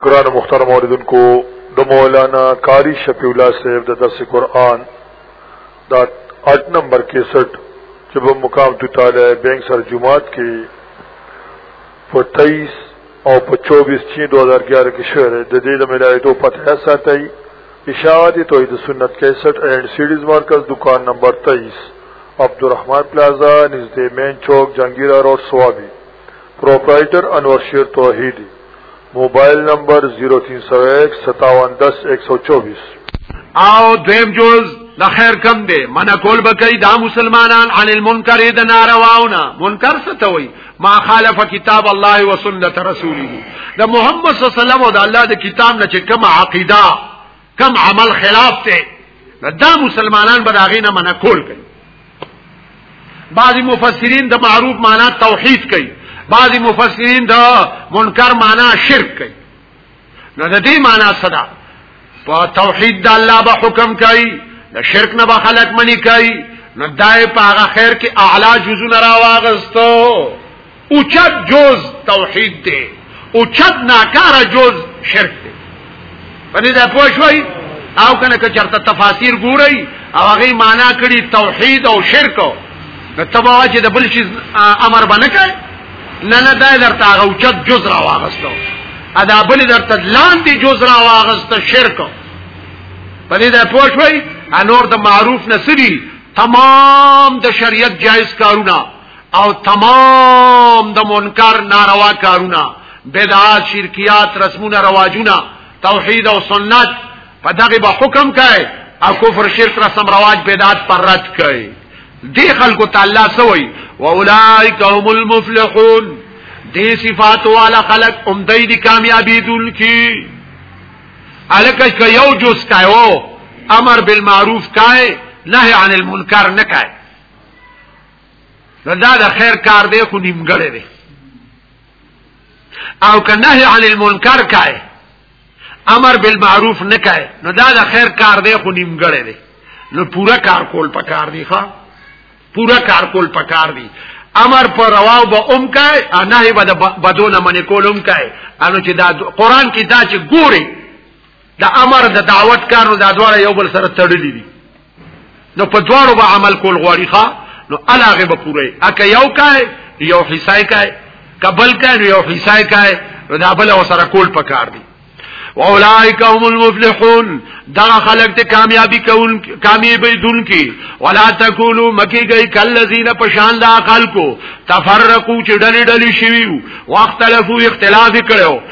گران مخترم اوریدن کو د مولانا قاری شفیع الله صاحب د درس قرآن دا 8 نمبر 61 چې په مقام توتاله بینک سر جمعات کې په 23 او په 24 چین 2011 کې شعر د دې د ملایتو پته ساتي اشاعت توحید سنت 61 اینڈ سیډیز مرکز دکان نمبر 23 عبدالرحمن پلازا نزدې مین چوک جنگیرا روډ سوابي پرپرایټر انور شیر توحیدی موبایل نمبر 03015710124 او دیم جز د خیر کم دی من کول بکای دا مسلمانان عن المنکر د نارواونه منکر څه ته وای ما خالف کتاب الله و سنت رسوله د محمد صلی الله علیه وسلم او د الله د کتاب نه چې کوم عقیده کم عمل خلاف ته دا مسلمانان به داغې نه منع کول کوي بعضی مفسرین د معروف معنا توحید کوي بعضی مفسرین د منکر معنا شرک کوي نو د دې معنا صدا په توحید د الله به حکم کوي د شرک نه به خلق منی کوي نو دای په هغه خیر کې اعلی جزونه راواغستو اوچت جز توحید دی اوچت ناکار جز شرک دی په دې دا پوه شوي او کنه که چرته تفاسیر ګورئ او هغه معنا کړي توحید او شرک نو تبا چې د بل شي امر باندې کوي نه نه دا درته هغه اوچت جز را واغستو ادا بل درته لاندې جز را واغستو شرک په دې دا پوه شوي انور د معروف نسری تمام د شریعت جایز کارونه او تمام د منکر ناروا کارونه بدعات شرکیات رسمونه رواجونه توحید او سنت په دغه به حکم کوي او کفر شرک رسم رواج بدعت پر رد کوي دی خلکو تعالی سوئی و اولائک هم المفلحون دی صفات والا خلق امدی دی کامیابی دول کی الکه که یو جز کایو امر بالمعروف کای نهی عن المنکر نکای نو دا د خیر کار دی خو نیمګړی دی او که نهی عن المنکر کای امر بالمعروف نه کای نو دا د خیر کار دی خو نیمګړی دی نو پورا کار کول پکار دی ښا پورا کار کول پکار دی امر پر رواو به ام کای او نهی به بدون منی کول ام کای انو چې دا قران کې دا چې ګوري د امر د دعوت کار نو دا دواړه یو بل سره تړلې دي نو په دواړو به عمل کول غواړي ښا نو علاغه به پوره اکه یو کای یو حصای کای قبل کای یو حصای کای نو دا بل سره کول پکار دي واولائک هم المفلحون دا خلق ته کامیابی کول کامیابی دن کی ولا تکولو مکی گئی کلذین پشان دا خلقو تفرقو چې ډلې ډلې شویو واختلفو اختلاف کړو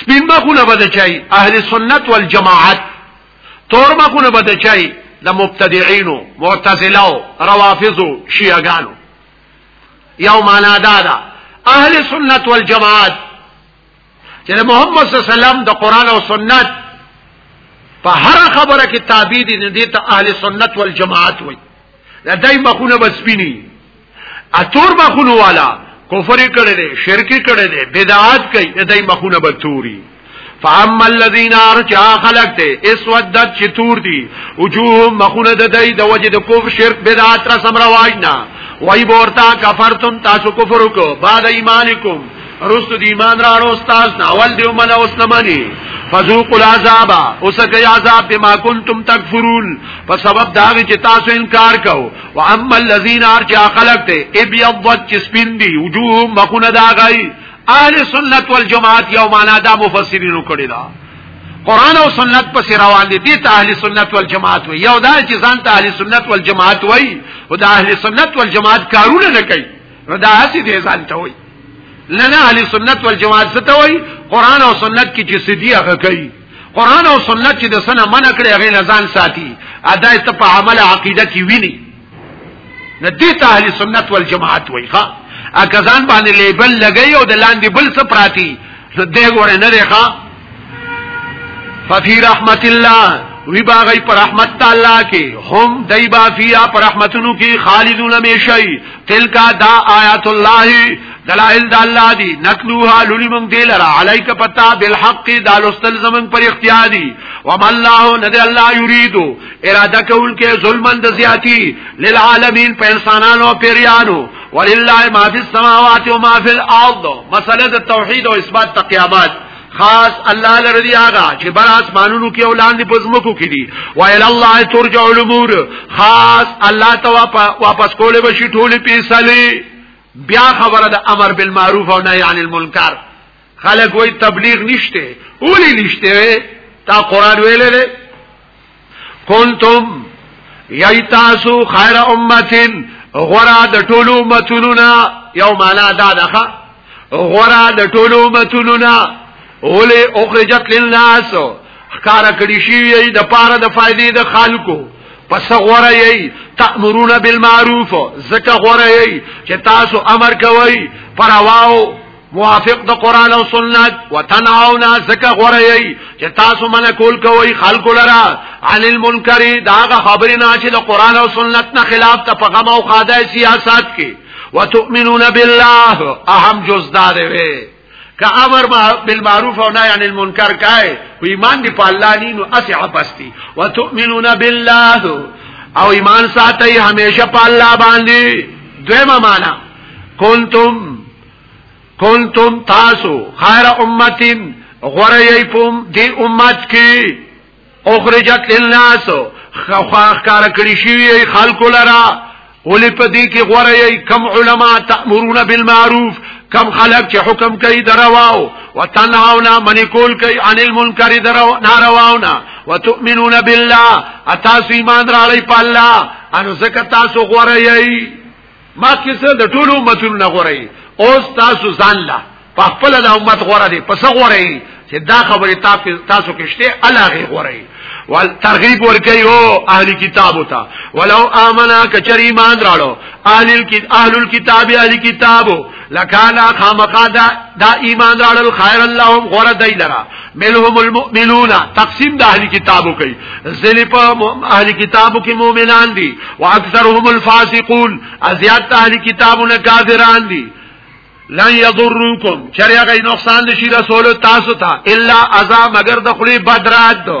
سپین مخونه به د چای اهل سنت والجماعت تور مخونه به د چای د مبتدعينو معتزله روافضو شیعاګانو یو معنا دا ده اهل سنت والجماعت چې محمد صلی الله علیه وسلم د قران او سنت په هر خبره کې تابع دي دي ته اهل سنت والجماعت وایي دا دای مخونه بسپینی اتور مخونو والا کفر کړي دي شرک کړي دي بدعات کوي دای مخونه بتوري فاما الذين ارجا خلقت اسودت چتور دي وجوه مخونه د دای د وجه د کفر شرک بدعات را سم رواجنا وای بورتا کفرتم تاسو کفر وکړو بعد ایمانکم رست دی ایمان راړو استاد نه اول دی ومن اوس نه مانی فذوقوا العذاب اوسکه عذاب بما کنتم تکفرون په سبب دا چې تاسو انکار کوو واما الذين ارجع خلق ته ابيضت چسپندي وجوه مخونه دا غي اهل سنت والجماعت یو معنا دا مفسرینو کړی دا قران او سنت پس روان دي ته اهل سنت والجماعت وي یو دا چې ځان ته اهل سنت والجماعت وي او دا اهل سنت والجماعت کارونه نه کوي نو دا هسي دي ځان ته وي لنا اهل سنت والجماعت څه ته وي قران او سنت کې چې سدي هغه کوي قران او سنت چې د سنه منع کړي هغه نه ځان ساتي ادای ته په عمل عقیده کې ویني نه دي ته اهل سنت والجماعت وایي ښا اګه ځان باندې لیبل لګي او د لاندې بل څه پراتی نو دې ګوره نه دی ښا ففي رحمت الله وی باغی پر رحمت تعالی کې هم دای با فیا پر رحمتونو کې خالدون میشی تلکا دا آیات الله دلائل دا اللہ دی نتلوها لولی منگ دی لرا علیک پتا بالحق دا لستل زمن پر اختیادی وما اللہ ندی اللہ یریدو ارادہ کول کے ظلمن دزیاتی للعالمین پہ انسانانو پیریانو وللہ ما فی السماوات و ما فی الارض مسئلہ دا توحید و اثبات تقیامات خاص الله لرضی آغا چې بر اسمانونو کې اولاندې پزمکو کې دي وایل الله ترجع الامور خاص الله ته واپس کولې بشي ټولې پیسې بیا خبره د امر بالمعروف او نهی عن المنکر خلک وای تبلیغ نشته اولی نشته تا قران ویلې ده کنتم یایتاسو خیر امتین غورا د ټولو امتونو نا یو معنا دا ده غورا د ټولو امتونو نا اولی اخرجت للناس خکار کړی شي یی د پاره د فائدې د خلکو پس غوره یی تأمرون بالمعروف زکه غوره یی چې تاسو امر کوي پرواو موافق د قران او سنت وتنعون زکه غوره یی چې تاسو منه کول کوي خلق لرا عن المنکر داغه خبرې نه چې د قران او سنت نه خلاف ته په غم او قاعده سیاست کې وتؤمنون بالله اهم جزدار وي که امر بالمعروف او نهی عن المنکر کای او ایمان دی په الله نه نو اسه پستی وتؤمنون بالله او ایمان ساتي همیشه په الله باندې دویمه معنا کنتم کنتم تاسو خیر امتین غره یی پم دی امت کی اخرجت للناس خواخ کار کړی شوی خلق لرا ولی په دې کې غوړه یې کم علما تأمرون بالمعروف کم خلق چې حکم کوي درواو وتنهاونا منی کول کوي عن المنکر درو نارواونا وتؤمنون بالله اتاسو ایمان راړی په الله انو زکه تاسو غوړه یې ما کیسه د ټولو امتونو نه غوړی او تاسو ځان لا په خپل د امت غوړه دي پس غوړی چې دا خبره تاسو تاسو کېشته الهغه غوړی ول ترغیب ورکي او اهلي کتاب وتا ولو امنا کچری ایمان راړو اهل الكتاب اهل الكتاب لکانا خامقا دا, دا ایمان راړل خیر اللهم غور دی لرا ملهم المؤمنون تقسیم د اهلی کتابو کوي ځلې په اهلی کتابو کې مؤمنان دي او اکثرهم الفاسقون ازیات اهلی کتابونه کافران دي لن یضرکم چریا غي نقصان نشي رسول تاسو ته الا عذاب مگر د خلی بدرات دو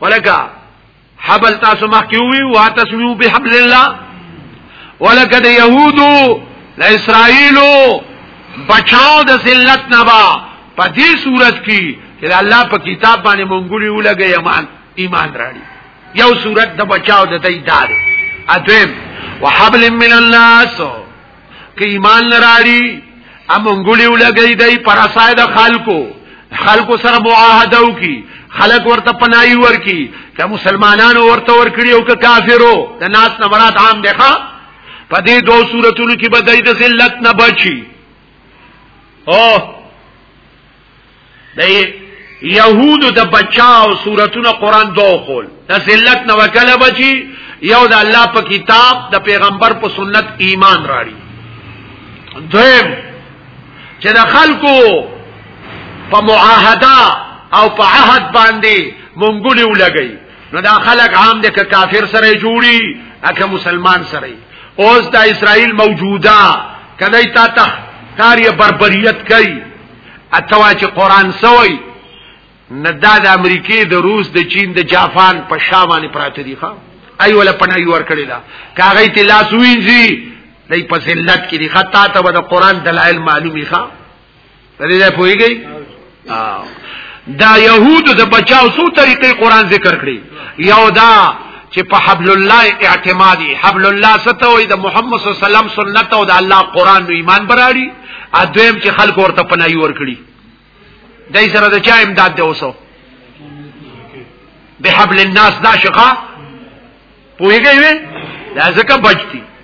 ولکه حبل تاسو مخکې وی واتسمو بحبل الله ولکه د يهودو د اسرایلو بچاو د ذلت نه با په دې صورت کې چې الله په کتاب باندې مونږولي ولګي ایمان ایمان راړي یو صورت د بچاو د دې دار اته وحبل من الناس که ایمان نراړي امنګولي ولګي دی پر اسای د خلکو خلکو سره معاهده وکي خلک ورته پناي ورکي که مسلمانانو ورته ورکړي او که کافرو د ناس نه مراد عام دی ښا په دې دوه صورتونو کې به د ذلت نه بچي او د يهودو د بچاو صورتونه قران دوه قول د ذلت نو کله بچي یو د الله په کتاب د پیغمبر په سنت ایمان راړي دویم چې د خلکو په معاهده او په عهد باندې مونږولي ولګي نو دا خلک عام د کافر سره جوړي اکه مسلمان سره اوس د اسرائیل موجوده کله تا تخ کاری بربریت کوي اتوا چې قران سوی نه دا د امریکای د روس د چین د جاپان په شامانه پراته دي ښا ای ولا پنای ور کړی دا کاغی ته لاس وینځي دای په ذلت کې دي خطا ته د قران دلایل معلومي ښا دې ځای پويږي دا يهود د بچاو سو طریقې قران ذکر کړی یو دا چې په حبل الله اعتمادي حبل الله ستو وي د محمد صلی الله علیه وسلم سنت او د الله قران نو ایمان براړي ا دویم چې خلک ورته پناي ور کړی دای سره د چا امداد دی اوسو به حبل الناس دا شقه پوهیږي دا ځکه بچتی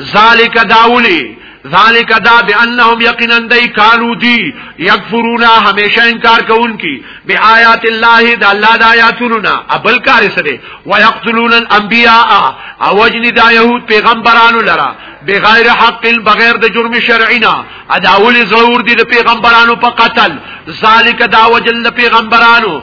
ذالک داولی ذالک دا بانهم یقینا دی کانو دی یکفرونا همیشه انکار کوونکی به آیات الله د الله د آیاتونو ابل کار سره ويقتلون الانبیاء اوجن دا يهود پیغمبرانو لرا بغیر حق بغیر د جرم شرعینا اداول ضرور دي د پیغمبرانو په قتل ذالک دا وجل پیغمبرانو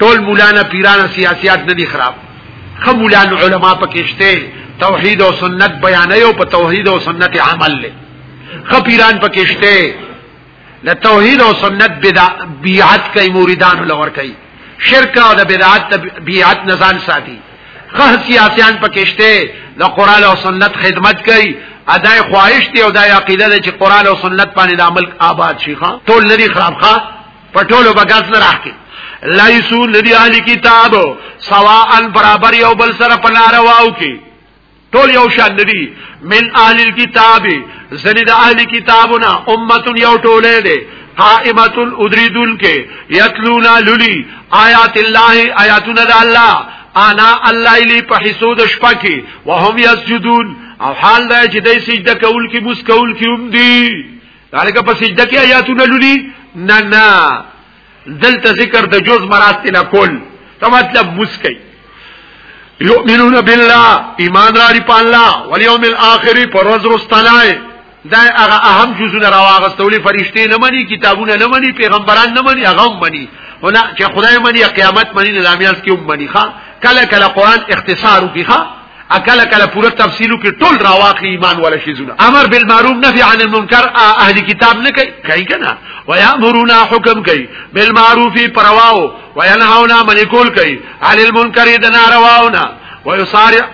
ټول مولانا پیران سیاسيات نه دي خراب خو مولانا علما پکشته توحید او سنت بیان او په توحید او سنت عمل له خو پیران پکشته د توحید او سنت بدعت کوي مریدان لور کوي شرک او د بدعت بیعت نزان ساتي خو سیاسيان پکشته د قران او سنت خدمت کوي ادای خواهش دی او د عقیده چې قران او سنت باندې د عمل آباد شي ښا ټول لري خراب ښا پټولو بغاز نه راکې لایسو ندی علی کتاب سواء برابر یو بل سره پنارواو کې ټول یو شان ندی من اهل الكتاب زنی د اهل کتابنا امه یو ټوله ده قائمت ادریدون کې یتلونا للی آیات الله آیاتنا د الله انا الله الی په حسود شپه کې وهم یسجدون او حال دا چې دای سجده کول کې موس کول کې هم دی دالګه په سجده کې آیاتونه لولي نه نه دلته ذکر د جز مراسته نه کول ته مطلب مسکی یؤمنون بالله ایمان لري په الله والیوم الاخر پر ورځ رستنای دا هغه اهم جزونه راوغستولې فرشته نه مني کتابونه نه مني پیغمبران نه مني هغه مني ولا چې خدای مني قیامت مني لامیاس کې مني ښا کله کله قران اختصار کوي ښا اکل کله پوره تفصیلو کې ټول راواخی ایمان ولا شي زونه امر بالمعروف نهي عن المنکر اهل کتاب نه کوي کوي کنه ويامرون حکم کوي بالمعروف پرواو وينهون من کول کوي عن المنکر د نارواونا ويصارع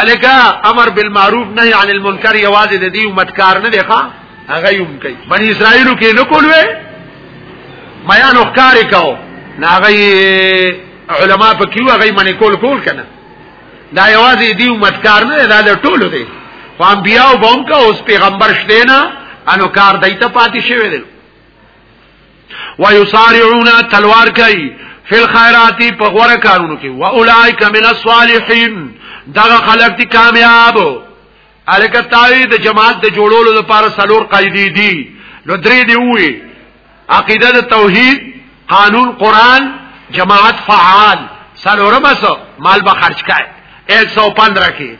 الک امر بالمعروف نهي عن المنکر یوازې د دې امت کار نه دی ښا هغه یوم کوي بنی اسرائیل کې نه کول وې میان وکړ کاو ناغي علما په کیو هغه منی کول کول کنه دا یوازې دی امت کار نه دا له ټولو دی خو انبیاء وبم کا اوس پیغمبر شته نه انو کار دایته پاتې شوی دی ويصارعون تلوار کوي فی الخيرات په غوړه کارونو کې واولائک من الصالحین دغه خلک دي کامیاب الکه تاوی د جماعت د جوړولو لپاره سلور قاعده دي نو درې دی وی عقیده د توحید قانون قران جماعت فعال سلورم سو مال به خرج کای 115 کې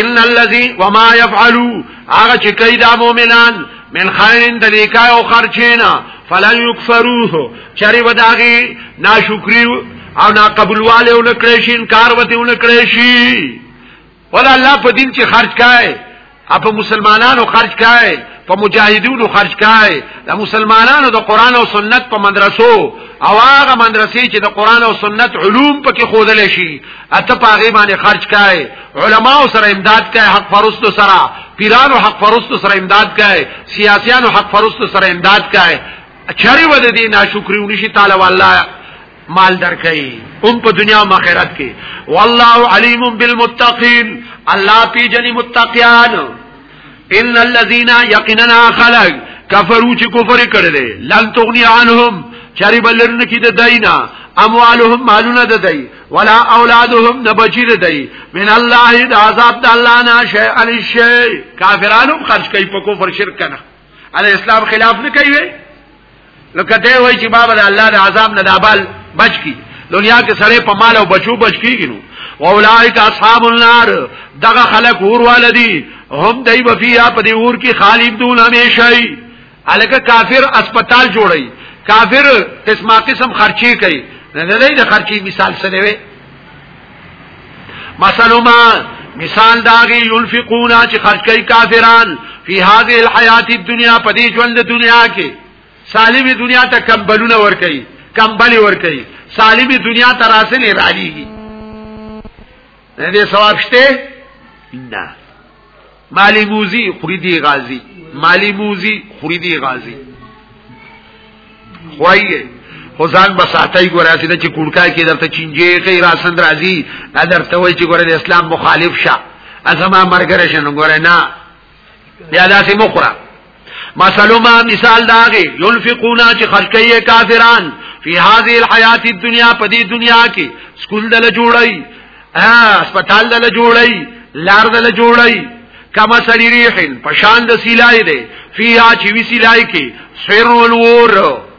ان الذي وما يفعلوا هغه چې کوي دا مؤمنان من خیرن د نیکای او خرچینا فلن یکفروه چری وداغي ناشکری او نا قبولواله ونکړې شي انکار وته ونکړې شي ولا الله په دین کې خرج کای په مسلمانانو خرج کای په مجاهدینو خرج کای د مسلمانانو د قران او سنت په مدرسو او هغه مدرسې چې د قران او سنت علوم پکې خودل شي اته پاغي باندې خرج کای علما سره امداد کای حق فرستو سره پیرانو حق فرستو سره امداد کای سیاسيانو حق فرستو سره امداد کای چری ود دي ناشکری ونشي تعالی والله مال درکړي هم په دنیا او آخرت کې والله علیم بالمتقین الله پی جنی متقیان ان الذين يقيننا خلق کفرو چې کفر کړل لن تغني عنهم چری بلرن کی د داینا اموالهم مالونه د دای ولا اولادهم د بچی د دای من الله د عذاب د الله نه شی ان شی کافرانو خرج کوي په کفر شرک نه علي اسلام خلاف نه کوي لکه دی وای چې بابا د الله د عذاب نه دابل بچ کی دنیا کې سړی په مال او بچو بچ کیږي نو اولائک اصحاب النار دغه خلق اور والدی هم دای بفیا په دې اور کې خالدون همیشئ الکه کافر اسپیټال جوړي کافر قسمه قسم خرچي کوي نه نه د خرچي مثال سره وي مثلا ما مثال داغي ينفقون چې خرج کوي کافران فی هذه الحیات الدنیا په دې ژوند دنیا کې سالم دنیا ته کمبلونه ور کوي کمبلي ور کوي سالم دنیا ته راسنه راځي نه دې ثواب شته نه مالی موزی خوری دی غازی مالی موزی خوری دی غازی خوایه خو ځان بساتای ګورا چې چې کوړکا کې درته چینجه کې را سند راځي دا درته وای چې ګوره د اسلام مخالف شه ازما مرګره شنو ګوره نه بیا داسې مخره مثلو ما مثال داغه ينفقون چې خرج کوي کافران فی هذه الحیات الدنیا په دې دنیا کې سکول دل جوړي هسپتال دل جوړي لار دل جوړي کما سری ریحن پشان د سیلای دی فیها چې وی سیلای کې سر الور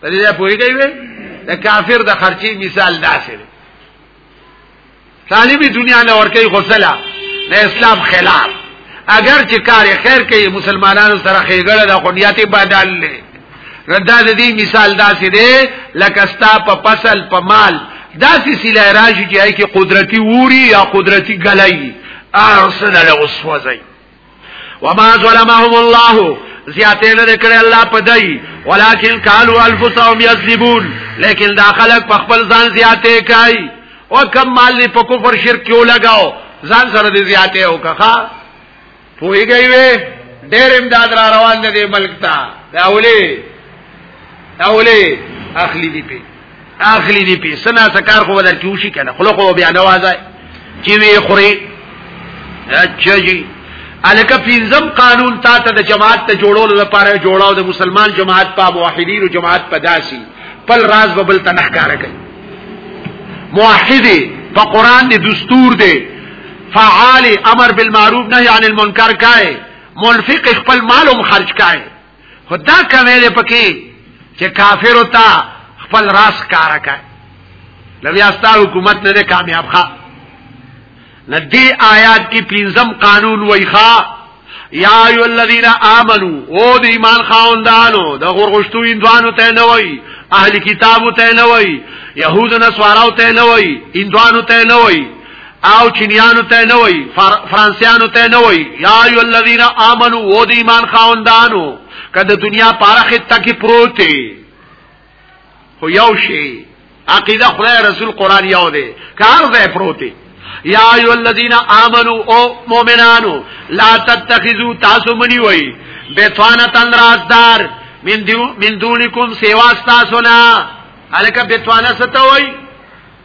په دې پوهیږئ وې د کافر د خرچي مثال داسې دی طالبي دنیا له ورکه غسله د اسلام خلاف اگر چې کار خیر کوي مسلمانانو سره خېګړه د خنیاتي بدل لې ردا د دې مثال داسې دی لکه ستا په فصل په مال داسې سیلای راځي چې هغه قدرتي ووري یا قدرتي ګلای ارسنه له وسوځي وما ظلمهم الله زیاته نه کړې الله پدای ولکن قالوا انفسهم یذبون لیکن دا خلق په خپل ځان زیاته کوي او کم مال په کفر شرک کې ولګاو ځان سره دې زیاته وکړه پوهیږي وې ډېر امداد را روان دي ملک ته دا ولي دا ولي اخلي دي په اخلي دي په سنا سکار خو بدل کیوشي کنه خلق او بیا نوازه چې وی خوري اچھا جی الکه پینځم قانون تا ته د جماعت ته جوړولو لپاره جوړاو د مسلمان جماعت په موحدین او جماعت په داسي پل راز ببل ته نخکار کوي موحد په قران دی دستور دی فعال امر بالمعروف نهي عن المنکر کای منفق خپل مالوم خرج کای خدا کوي دې پکې چې کافر وتا خپل راس کارا کا لویا ستا حکومت نه کامیاب ښه ندی آیات کې پنځم قانون وایخا یا ایو الذین آمنو او د ایمان خاوندانو د غرغشتو اندوانو ته نه وای اهل کتابو ته نه وای يهود نصاراو ته نه وای اندوانو ته نه وای او چینیانو ته نه وای فرانسیانو ته نه وای یا ای الذین آمنو و د ایمان خاوندانو کله دنیا پارخه تکي پروت دی خو یو شی عقیده خدای رسول قران یو دی کار ځای پروت دی یا ایو الذین آمنو او مؤمنانو لا تتخذوا تاسو منی وای بیتوانا تندرازدار من دونکم سیوا تاسو نه الکه بیتوانا ستوي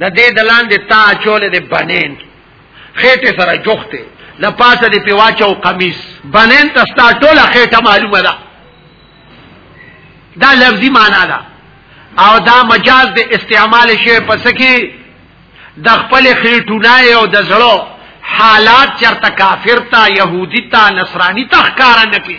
د دې د لاندې تا چولې د بنین خېټه سره جوخته د پاسه دی پیواچو قمیص بنین ته ستا ټوله خېټه معلومه ده دا لفظي معنا ده او دا مجاز د استعمال شی پس کې د خپل خېټونه او د زړه حالات چرته کافر تا يهودي تا نصراني تا ښکارا نکي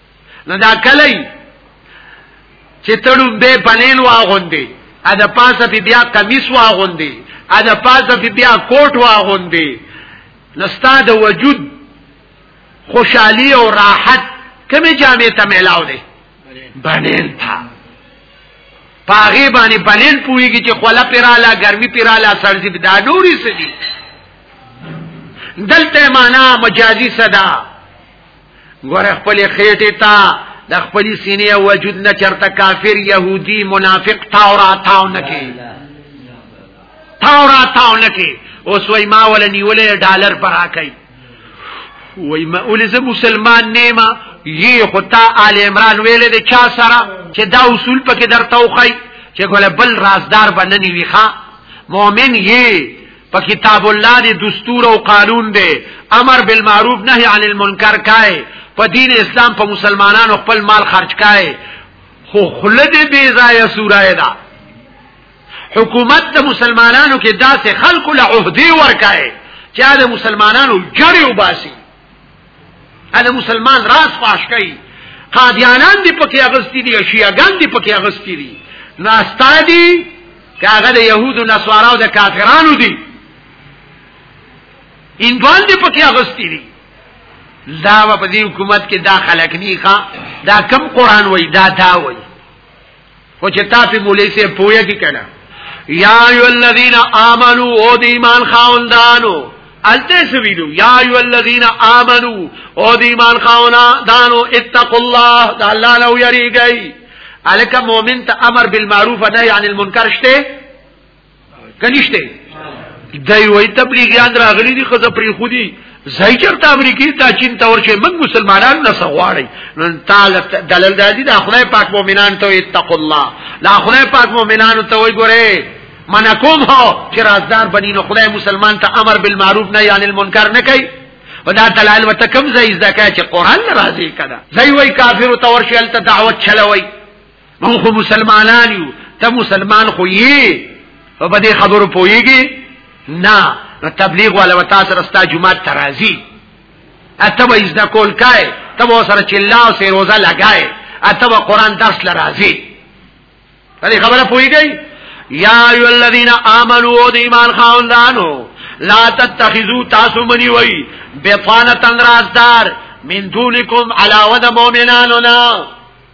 نو دا کلی چې تړون به پنین واغوندي ا د پاسه په بیا قمیص واغوندي ا د پاسه په بیا کوټ واغوندي نستا د وجود خوشحالی او راحت کمی جامع ته ملاو دی بنین تا پاغي باندې بنین پويږي چې خوله پیراله ګرمي پیراله سرزي دا نوري سدي دلته معنا مجازي صدا ګوره خپل خېټه تا د خپل سینې وجود نه چرته کافر يهودي منافق تاورا تاو نه کې تاورا تاو نه کې اوس وای ما ول نیولې ډالر پر راکای وای ما ولې مسلمان نیمه یی خو تا آل عمران ویلې د چا سره چې دا اصول پکې درته وخی چې ګوره بل رازدار باندې ویخه مؤمن یی په کتاب الله دی دستور او قانون دی امر بالمعروف نهي عن المنکر کای په دین اسلام په مسلمانانو خپل مال خرج کای خو خلد بی ځای سورای دا حکومت د مسلمانانو کې داسې خلکو له عہدی ورکای چې د مسلمانانو جړې وباسي اله مسلمان راز فاش کوي قادیانان دی پکې اغستی دي شیعاګان دی پکې اغستی دي نو استادی کاغه د يهودو نصاراو د کافرانو دي انګوان دی پکې اغستی دي دا په دې حکومت کې دا خلک نه ښه دا کم قران وای دا دا وای خو چې تا په مولوی سي پوهه کې کړه یا ایو الذین آمنو او د ایمان خاوندانو الته سویلو یا ایو الذین آمنو او د ایمان خاوندانو اتقوا الله د الله لو یریږي الک مؤمن ته امر بالمعروف نهی عن المنکر شته کنيشته دای وای تبلیغیان راغلی دي خزه پری خودي زای چرته امریکای تا چین تور شي موږ مسلمانان نه سغواړي نن تعالی دلل دادی د خدای پاک مؤمنان ته اتقوا الله لا خدای پاک مؤمنان ته وای ګوره من کوم هو چې رازدار بنی نو خدای مسلمان ته امر بالمعروف نه یعنی المنکر نه کوي ودا دلال وت کم زای زکه چې قران ناراضي کړه زای وای کافر تور شي ال ته دعوت چلوي مونږ خو مسلمانان یو ته مسلمان خو یې په دې خبرو پويږي نه نو تبلیغ ولا وتا سره ستا جمعه ترازی اته به از کول کای ته به سره چې الله او سي روزه لګای اته به قران درس لرازی په دې خبره پويږي یا ایو الذین آمنو او د ایمان خاوندانو لا تتخذو تاسو منی وای بطانه تنرازدار من دونکم علاوه د مؤمنانو نه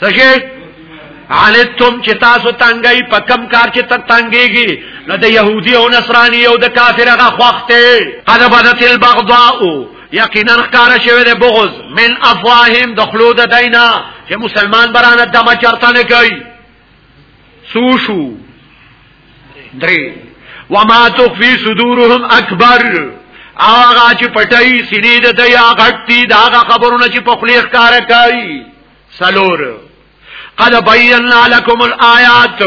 څه شي علتم چې تاسو تنګي په کم کار چې تک تنګيږي نو د يهودي او نصراني او د کافر هغه خوخته قد بدت البغضاء یقینا ښکار شوی د بغض من افواههم دخلو د دینا چې مسلمان برانه دمه چرته نه کوي سوشو درې وما تخفي صدورهم اکبر هغه چې پټای سینې د دیا غټي دا خبرونه چې په خلیخ کار کوي سلور قد بینا لكم الآیات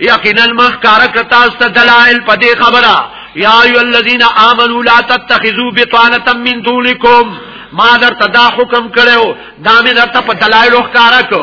یقینا مخکار کتا است دلائل په دې خبره یا ایو الذین آمنوا لا تتخذوا بطانه من دونکم ما در تدا حکم کړو دا مې درته په دلایل ښکارا کو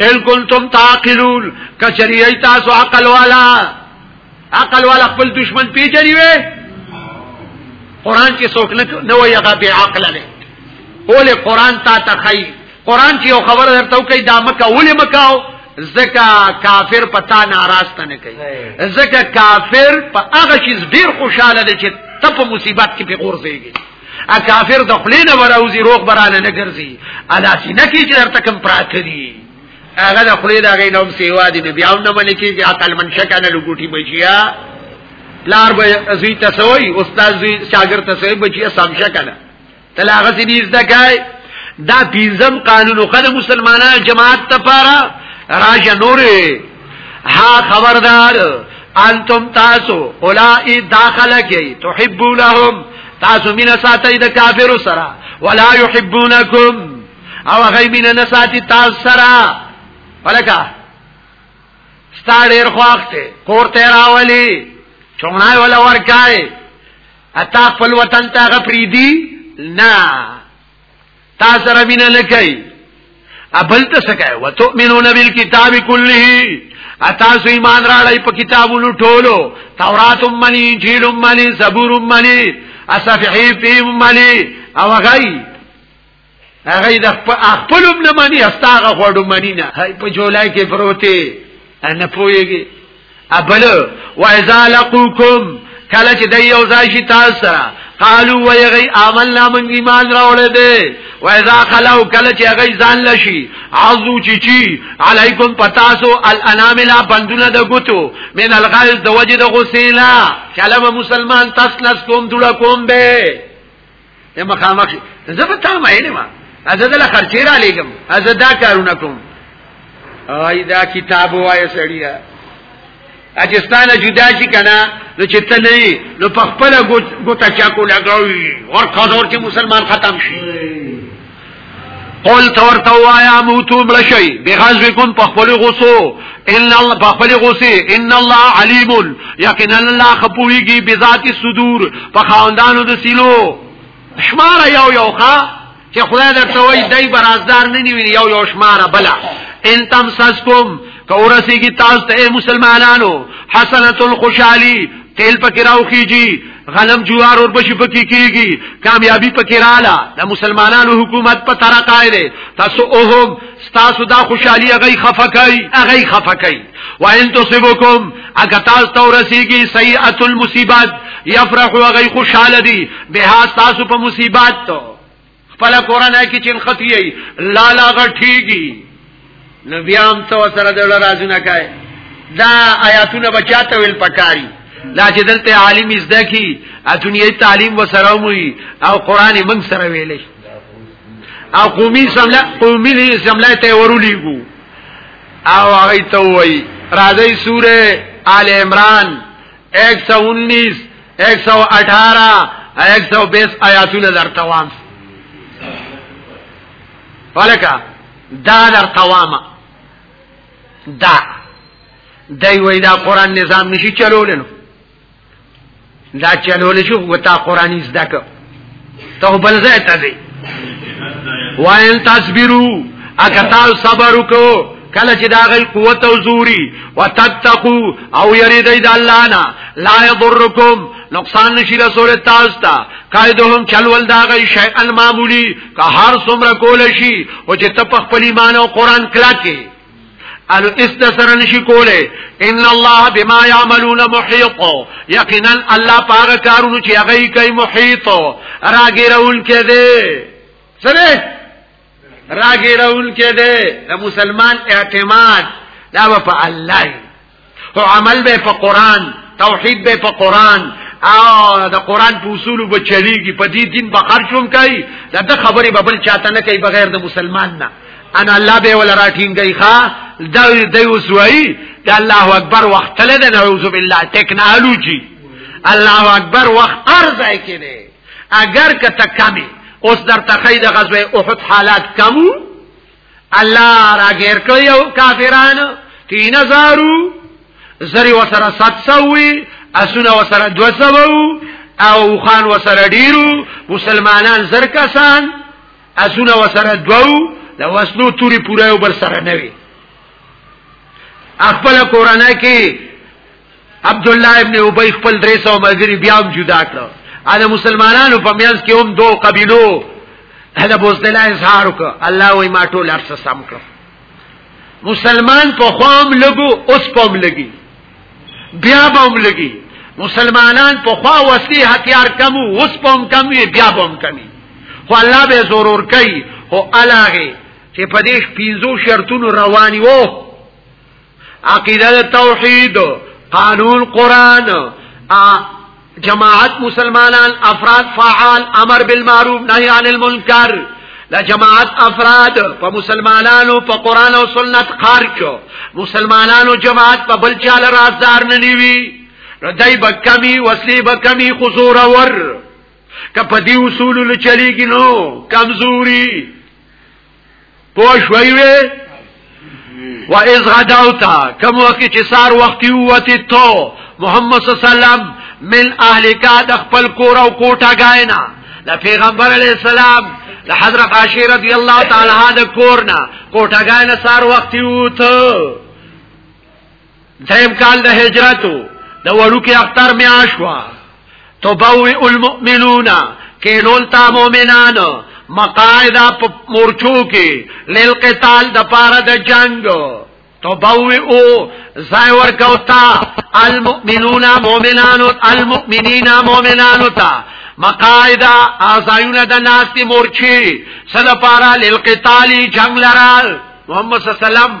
ان کنتم تعقلون کچری ای تاسو عقل والا عقل والا خپل دشمن پیجری وی قران کې څوک نه وی هغه بی عقل نه اوله قران تا تخی قران کې یو خبر درته کوي دا مکه ولې مکاو زکا کافر پتا ناراض ته نه کوي زکا کافر په هغه چیز ډیر خوشاله دي چې ته په مصیبت کې په غور زیږي ا کافر د خلینه وراوزی روغ برانه نه ګرځي الا سینه کې چې درته کم پراته دي هغه د خلی دا غي نوم سیوا دي بیا هم نه باندې کېږي عقل من شکه نه لګوټي بچیا لار به ازوی تسوي استاد زوی شاګرد تسوي بچیا سم شکه نه تلاغه دې زده کای دا پینځم قانون خو مسلمانانو جماعت ته پاره راشه نورې ها خبردار انتم تاسو اولائی داخل کی تحبونهم تاسو مین ساتی دا کافر سرا ولا يحبونکم او غی مین نساتی تاس سرا ولکا ستا ډیر خواخ ته کور ته راولي چونای ولا ورکای اتا خپل وطن ته غفریدي نه تا سره مين نه کوي ابل ته سکه وتؤمنون بالکتاب كله اتاسو ایمان راړی په کتابونو ټولو تورات منی انجیل منی زبور منی اصفحی فی منی او غی هغه د خپل نه منی استاغه غوړو منی نه په جولای کې پروتي ان پويږي ابل واذا لقوكم کله چې د یو ځای شي تاسو سره قالو ویغی آمنا من ایمان راوړې دي واذا خلو کله چې هغه ځان لشي عزو چی چی علیکم پتاسو الانامل بندونه د ګوتو من الغیظ د وجد غسیلا کلمه مسلمان تسلس کوم دړه کوم به ته مخامخ زه په تا مې ما زه دل خرچې را لګم زه دا کارونه کوم آی دا کتاب وای سړیا اجستانه جدا شي کنه نو چې ته نه نو په خپل ګوت ګوت چا کو لګاوي ور خاطر چې مسلمان ختم شي قول تور توایا موتو ملشی بغزوکم په خپل غوسو ان الله په خپل غوسه ان الله علیم یقینا الله خپویږي بذات الصدور په خواندانو د سیلو شمار یو یو ښا چې خدای درته وای دای برازدار نه نیوی یو یو شمار بلا ان تم سسکم که ورسیږي تاسو ته مسلمانانو حسنۃ الخشالی تیل پکې راوخیږي غنم جوار اور بشي پکې کیږي کامیابی پکې رااله د مسلمانانو حکومت په تر قائله تاسو اوهم تاسو دا خوشحالي هغه خفقای هغه خفقای وان تصبکم اګه تاسو ته ورسیږي سیئه المصیبات یفرح هغه خوشاله دي به تاسو په مصیبات ته خپل کورنۍ کې چین خطیي لالا غټیږي نو بیا هم تو سره د لرازو نه کوي دا آیاتونه بچاته ویل پکاري لا چې دلته عالم زده کی دنیوي تعلیم وسره موي او قران موږ سره ویلې او قومي سملا قومي سملا ته ورولېګو او هغه ته وای راځي سوره آل عمران 119 118 120 آیاتونه در توام ولکه دا در توامه دا دای وای دا قران نظام نشي چلول نو دا چلول شو وتا قران زده ته بل ځای ته دی وایل تصبرو اګه تاسو صبر وکړو کله چې دا غي قوت او زوري وتتقو او یریدای د الله نه لا یضرکم نقصان نشي رسول تاسو ته قائدهم چلول دا غي شی المعمولی که هر څومره کول شي او چې تپخ پلی مان او قران کلا کې الو استسر نشی کوله ان الله بما يعملون محيط یقینا الله پاغه کارونو چې هغه کوي محيط راګیرون کې دي سره راګیرون کې دي د مسلمان اعتماد دا په الله او عمل به په قران توحید به په قران او د قران په اصول به چلیږي په دې دین به خرچوم کوي دا د خبرې به بل چاته نه کوي بغیر د مسلمان نه انا الله به ولا راټینګي ښا دا د وسوي د الله اکبر وخت له د نعوذ بالله ټیکنالوژي الله اکبر وخت ارزای کړي اگر که تکمه اوس در تخید غزوه احد حالات کمو الله را غیر کړی او کافرانو تین زارو زری وسره 700 وی اسونه وسره 200 او خان وسره ډیرو مسلمانان زر کسان اسونه وسره دوو د وسلو توري پوره یو بر سره نه وي خپل کورانه کې عبد الله ابن ابي خپل درې سو ملګری بیا هم جدا کړو اده مسلمانانو په میانس کې هم دوه قبيلو هله بوزدلا اظهار وکړه الله وای ما ټول ارسه سم کړ مسلمان په خوام لګو اوس پم لګي بیا بم لګي مسلمانان په خوا وسلی هتیار کم اوس پم کم وی بیا بم کمی خو الله به ضرور کوي او علاغه چې په دې 15 شرطونو رواني وو عقیده توحید قانون قران جماعت مسلمانان افراد فعال امر بالمعروف نهی عن المنکر دا جماعت افراد په مسلمانانو په قران او سنت کار کو مسلمانانو جماعت په بل چاله رازدار نه نیوي نو دای به کمی وسلی به کمی خزور ور کپدی اصول چلیږي نو کمزوري پوښوي وي و اذ غداوتا کوم وخت چې سار وخت یوتی تو محمد صلی الله علیه وسلم من اهلک د خپل کور او کوټه غاینا د پیغمبر علی السلام د حضرت عائشہ رضی الله تعالی عنها د کورنا کوټه غاینا سار وخت یوته دریم کال د هجرتو د وړوکې اختر میاش وا تبوئ المؤمنون کینول تا مؤمنان مقاعد په مورچو کې لیل قتال د پاره د جنگ تبوئ او زای ور کوتا المؤمنون مؤمنان المؤمنین مؤمنان تا مقاعد ازایون د ناس دی مورچی سره پاره لیل قتال جنگ لرال محمد صلی الله علیه وسلم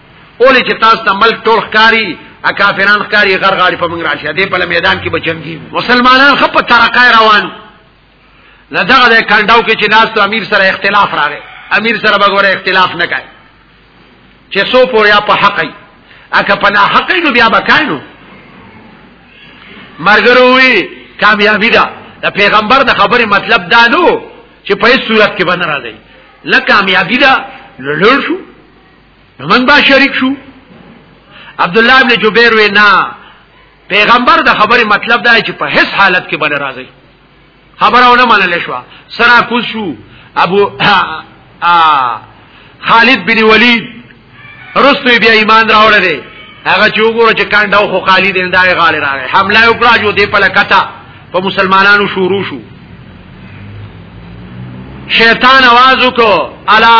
اولی چې تاسو ته ملک ټول ښکاری ا کافران ښکاری غرغړی په موږ راشي دې په میدان کې بچنګي مسلمانان خپ ترقای روان نه دغه د کنداو کې چې ناس ته امیر سره اختلاف راغی امیر سره بګوره اختلاف نه کوي چې سو پوریا په حق ای اکه په نه حق نو بیا بکاینو مرګروي کامیابی دا د پیغمبر د خبرې مطلب دا نو چې په هیڅ صورت کې باندې راځي لکه کامیابی دا لړل شو نو من با شریک شو عبد الله ابن جبیر وی نه پیغمبر د خبرې مطلب دا چې په هیڅ حالت کې باندې راځي خبرونه منل شو سره کوز شو ابو خالد بن ولید رستوی بیا ایمان راوړل دی هغه چې وګوره چې کانداو خو خالد اندای غاړه راغی حمله وکړه جو دی په لکتا په مسلمانانو شروع شو شیطان आवाज وکړه الا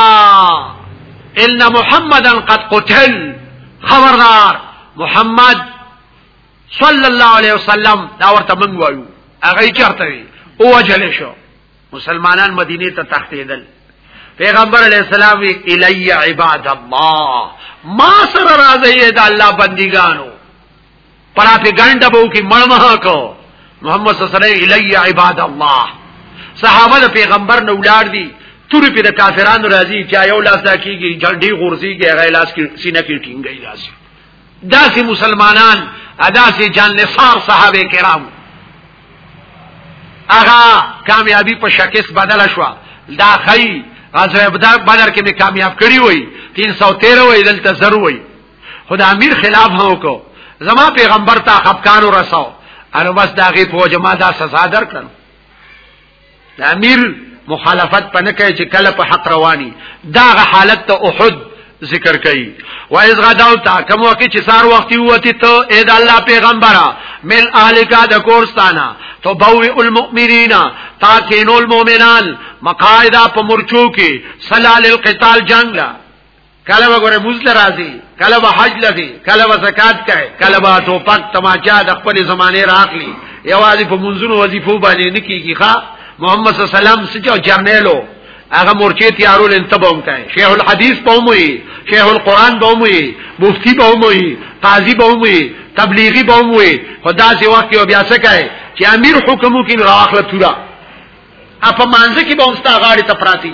ان محمدا قد قتل خبردار محمد صلی الله علیه وسلم دا ورته موږ وایو هغه چرته وی او وجل شو مسلمانان مدینه ته تختیدل پیغمبر علیہ السلام وی الی عباد الله ما سره راځي دا الله بندګانو پراپګاندا بو کې مړمه کو محمد صلی الله علیه وسلم الی عباد الله صحابه د پیغمبر نو ولار دي تور په د کافرانو راځي چې یو لاس دا کیږي جلدی غورځي کې هغه لاس کې سینه کې ټینګي لاس داسې مسلمانان اداسې جان نثار صحابه کرام اغا کامیابی په شکست بدل شو دا خی غزوه بدر کې می کامیاب کړی وای 313 وای دلته زر وای خو د امیر خلاف هم وکړو زما پیغمبر ته خفقان ورساو انو بس دا غي په جما دا سزا درکړم د امیر مخالفت پنه کوي چې کله په حق رواني دا غ حالت ته احد ذکر کوي و اذ غداوتا کوم وخت چې سار وخت وتی ته اې د الله پیغمبره مل اهلکا د کورستانا تو بوی المؤمنین تاکین المؤمنان مقاعده په مرچو کې صلی الله القتال جنگ لا کله وګوره مزل راځي کله به حج لذي کله به زکات کوي کله به ټوپک تماچا د خپل زمانه راخلي یوازې په منځونو وظیفو باندې نکیږي ښا محمد صلی الله علیه وسلم سچو جرنیلو هغه مورچه تیارول انتبهم کوي شیخ الحدیث به وموي شیخ القران به وموي مفتی به وموي قاضي به وموي تبلیغي به وموي خدا سي وخت یو بیا څه کوي چې امیر حکم وکړي راخله تورا اپ مانځ کې به مستا غاړي ته پراتی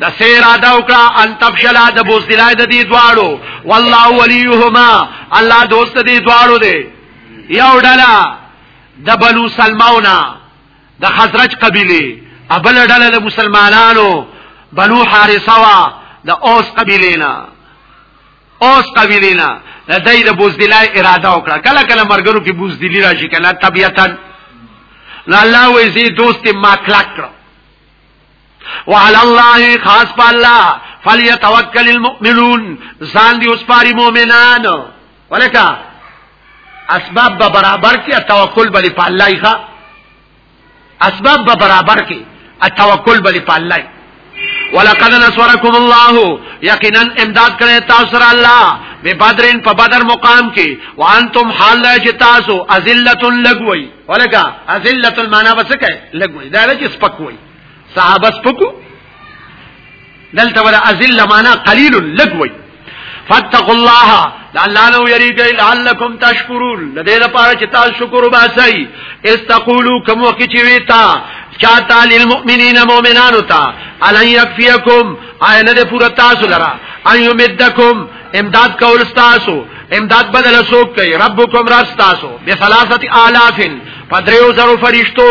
د سیر ادا وکړه ان تفشل د بوزدلای د دې دواړو والله وليهما الله دوست دې دواړو دې یو ډلا د بنو سلمونا د خزرج قبيله ابل ډلا د مسلمانانو بنو حارثوا د اوس قبيله نه اوس قبيله نه د دې د بوزدلای اراده وکړه کله کله مرګرو کې بوزدلی راشي کله طبيعتا لا الله وې زی دوست ما کلک کړو وعلى الله خاص په الله فليتوکل المؤمنون ځان دی اوس پاري مؤمنان ولکه اسباب به برابر کې توکل بلی په الله ښه اسباب به برابر کې توکل بلی په الله ولقد نصركم الله یقینا امداد کړی تاسو سره الله به بدرین په بدر مقام کې وانتم حال لا چې تاسو ازلۃ لګوي ولکه ازلۃ المعنی بس کې لګوي دا چې سپکوي صحابه سپکو دلته ولا ازل معنا قليل لګوي فاتقوا الله الله نو یریږي لعلکم تشکرون د دې لپاره چې تاسو شکر وباسئ استقولوا کوم وخت چې وی تا چاته للمؤمنین مؤمنانو ته الای یکفیکم آینه دې پورا تاسو لرا ان یمدکم امداد کول تاسو امداد بدل سوک کوي ربکم راستاسو بثلاثه آلاف پدریو زرو فرشتو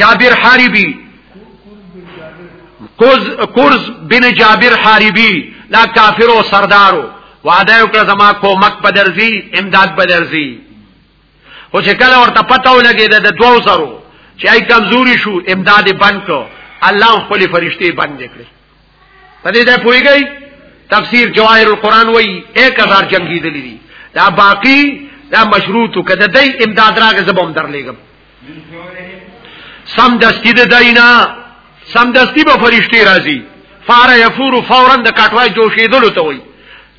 جابر حاربی کورز بن جابر حاربی دا کافر او سردارو وعده وکړه زما کومک بدرزي امداد بدرزي خو چې کله ورته پته ولګي د 2000 چې ای کمزوري شو امداد بند کو الله خپل فرشتي بند کړي په دې ځای پويږي تفسیر جواهر القرآن وایي 1000 جنگي دي دي دا باقی دا مشروط کده دای امداد راغه زبوم درلېګم سم دستی د داینا سم دستی به فرشتي راځي فار یفور فورا د کټوای جوشیدلو ته وایي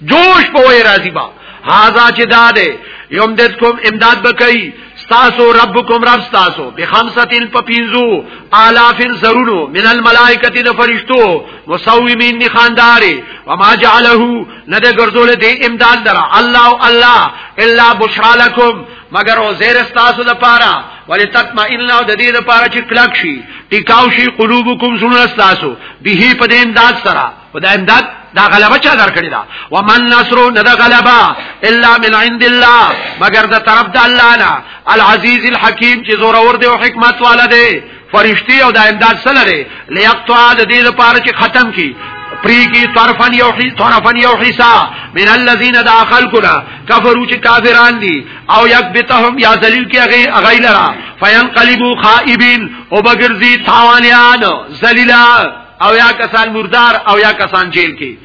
جوش په وای راضی با هاذا چې داده یوم دت کوم امداد بکئی تاسو ربکم رب تاسو بخمسطن په پینزو آلافن زرونو من الملائکت د فرشتو مسومین نخانداری وما جعله ند ګرځول دی امداد درا الله الله الا بشرا لكم مگر او زیر تاسو د پاره ولی تطمئن او د دې د پاره چې کلک شي ټیکاو شي قلوبکم سن تاسو به په دې امداد سره خدای امداد دا غلبه چا درکړی دا ومن نصر ند غلبا الا من عند الله مگر د طرف د الله نه العزیز الحکیم چې زور اور دی او حکمت والا دی فرشتي او د امداد سره لري ليقطع د دې لپاره چې ختم کی پری کی طرفن یو حی طرفن یو حصہ من الذين داخل کنا کفرو چې کافران دي او یکبتهم یا ذلیل کی هغه غیلرا فینقلبوا خائبین او بغرزی تاوانیان ذلیلان او یا کسان مردار او یا کسان جیل کې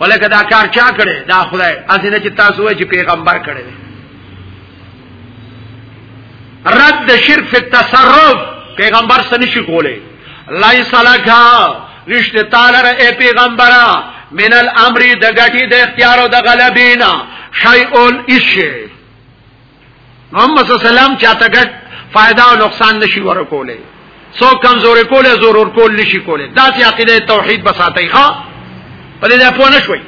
ولکه دا کار چا کړي دا خدای اسینه چې تاسو وایي چې پیغمبر کړي رد شرک فی التصرف پیغمبر سن شي کوله لیس لکا رشتہ تعالی را اے پیغمبرا من الامر د غټي د اختیار او د غلبینا شیء الاش محمد صلی الله علیه وسلم چاته ګټ فائدہ او نقصان نشي ورکولې سو کمزورې کولې ضرور کول نشي کولې دا چې عقیده توحید بساتای ښا په دې په نه شوي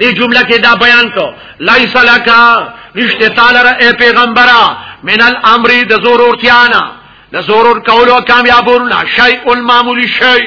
دې جمله کې دا بیان کو لای سلاکا نشته تعالی را اے پیغمبره من الامر د ضرورتیانا د ضرور کولو کامیابورنا شیء المعمول شیء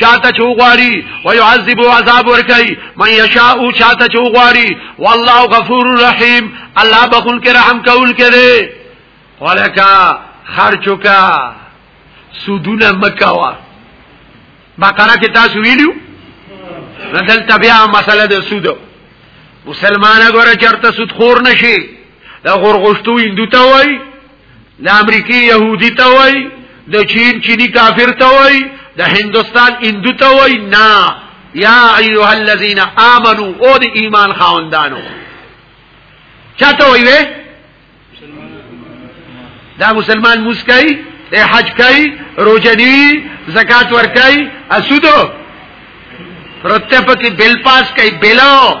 چاته چوغواړي ويعذب عذاب ورکي من يشاء چاته چوغواړي والله غفور رحيم الله بخون کې رحم کول کړي ولکا خرچو کا سودونه مکوا بقره کې تاسو ویلو بدل تبیا مسله د سود مسلمانه ګوره چرته سود خور نشي دا غورغشتو هندو ته وای د امریکای يهودي ته وای د چین چینی کافر ته وای د هندستان هندو ته وای نه یا ایها الذین آمنو او د ایمان خاوندانو چاته وای وې دا مسلمان مسکای د حج کای روزنی زکات ور کای اسودو رتبه کې بل پاس کای بلاو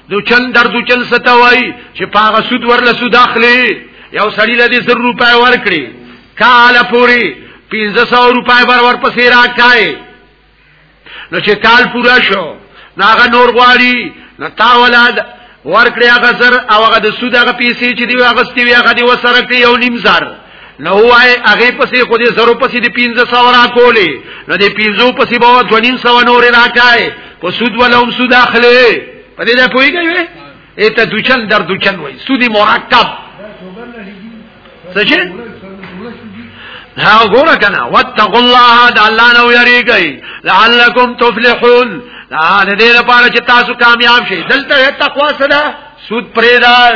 دو چل در دو چل ستوای چې پاغه سود ورله سود اخلي یو سړی لدی 100 روپے ورکړي کال پوری 1500 روپے بر ور پسې راکای نو چې کال پورا شو ناغه نور غواړي نو تا ولاد ورکړي هغه زر او هغه د سود هغه پیسې چې دی هغه ستوي هغه دی وسره کړی یو نیم زر نو وای هغه پسې خو دې زرو پسې دې 1500 را کولې نو دې 1500 پسې به 2500 نور راکای په سود ولوم سود اخلي په دې نه پويږي ایته دوچن در دوچن وای سودی مرکب څه شي ها ګوره کنه واتقوا الله د الله نو یریږي لعلکم تفلحون دا دې لپاره چې تاسو کامیاب شئ دلته تقوا سره سود پرېدل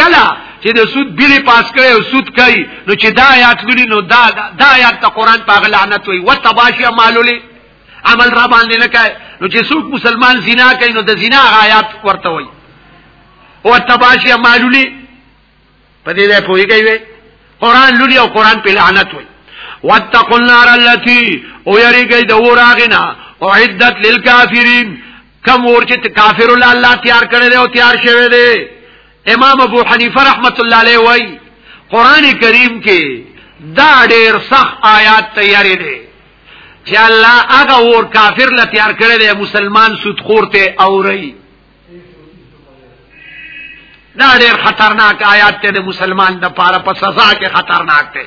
کله چې د سود بلی پاس کړي او سود کوي نو چې دا آیات لولي نو دا دا آیات ته قران په لعنت وي وتباشي مالولي عمل را باندې نه کوي نو چې څوک مسلمان زنا کوي نو د زنا آیات ورته وي او تباشي مالولي په دې ځای پوهیږي وي قران لولي او قران په لعنت وي واتقوا النار التي ويريږي د وراغنا اعدت للكافرين کم اور چې کافر الله الله تیار کړی دی او تیار شوی دی امام ابو حنیفه رحمت الله علیه وای قران کریم کې دا ډېر سخت آیات تیار دي چې الله هغه اور کافر لا تیار کړی دی مسلمان سود خور ته اوري دا ډېر خطرناک آیات ته د مسلمان د پاره په سزا کې خطرناک دی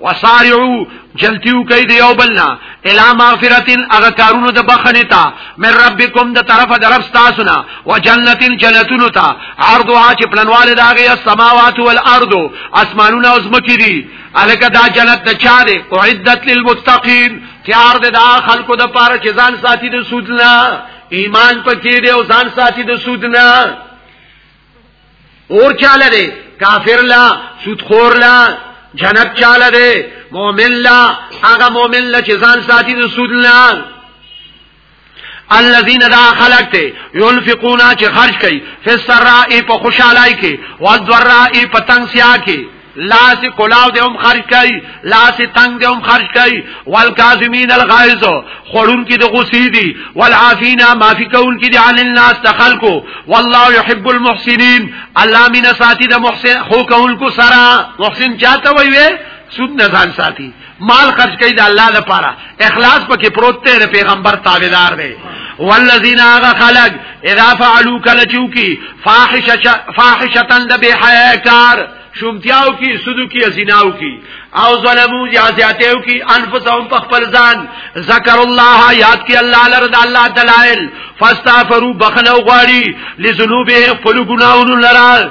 وسارعو جلتیو کوي دی او بلنا الا مغفرتن اغه کارونو د بخنه تا من ربکم د طرفه د رب تاسو نه وجنتن جنتونو تا عرضها چې پلنواله داغه السماوات والارض اسمانونه او زمکې دي الکه دا جنت د چا دی او عدت للمتقین تیار دی دا خلکو د پاره چې ځان ساتي د سود نه ایمان پکې دی او ځان ساتي د سود نه اور چاله دی کافر لا سود خور لا جنت چاله دی مؤمن لا هغه مؤمن لا چې ځان ساتي د سود نه الذين دا خلق ته ينفقون چې خرج کوي فسراء په خوشالای کې والضراء په تنگسیا کې لاس کلاو دې هم خرج کړي لاس تنگ دې هم خرج کړي والکاظمین الغائظ خورون کې د غصې دي والعافینا معافي کون کې دي عن الناس تخلقو والله يحب المحسنين الله من ساتي د محسن خو کون کو سرا محسن چاته وي سود نه ځان ساتي مال خرج کوي د الله لپاره اخلاص پکې پروت دی د پیغمبر تابعدار دی والذین اغا خلق اذا فعلوا کلچو کی فاحشتا فاحشتا د به حیا کار شومتیاو کی سودو کی زناو کی او ظلمو یا زیاتیو کی انفسهم په خپل ځان ذکر الله یاد کی الله لره د الله دلائل فاستغفروا بخنو غواړي لذنوبه خپل ګناونو لره